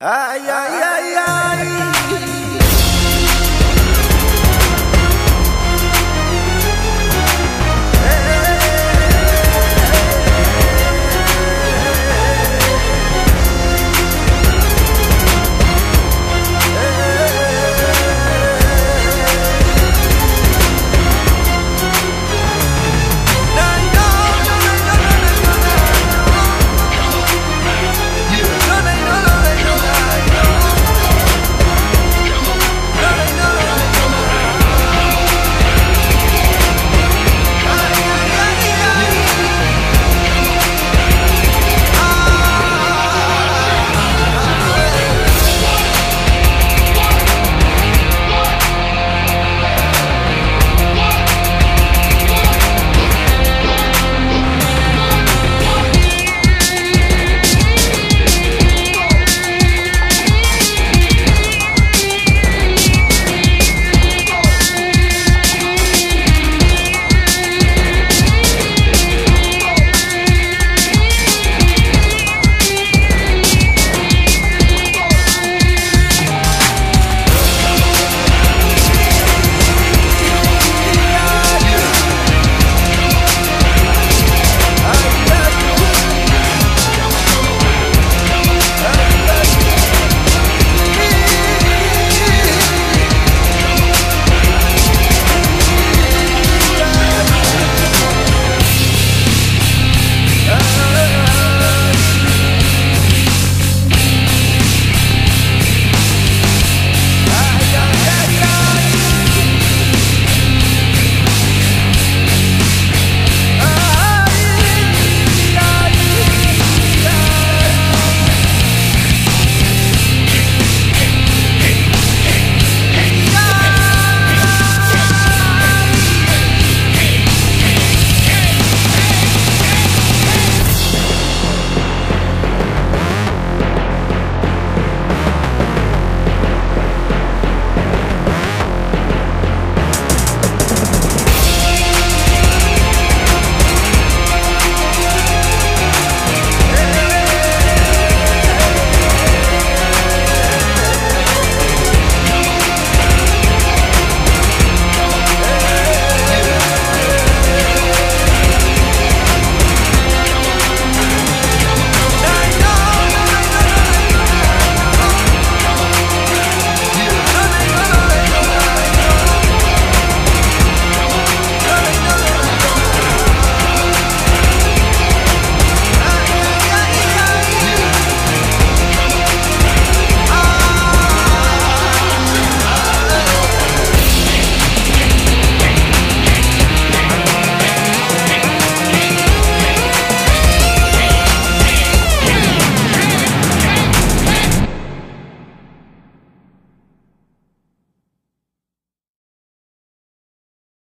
Ay, ay, ay, ay.